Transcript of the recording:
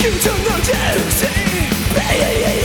You don't know that. Yeah, yeah, yeah.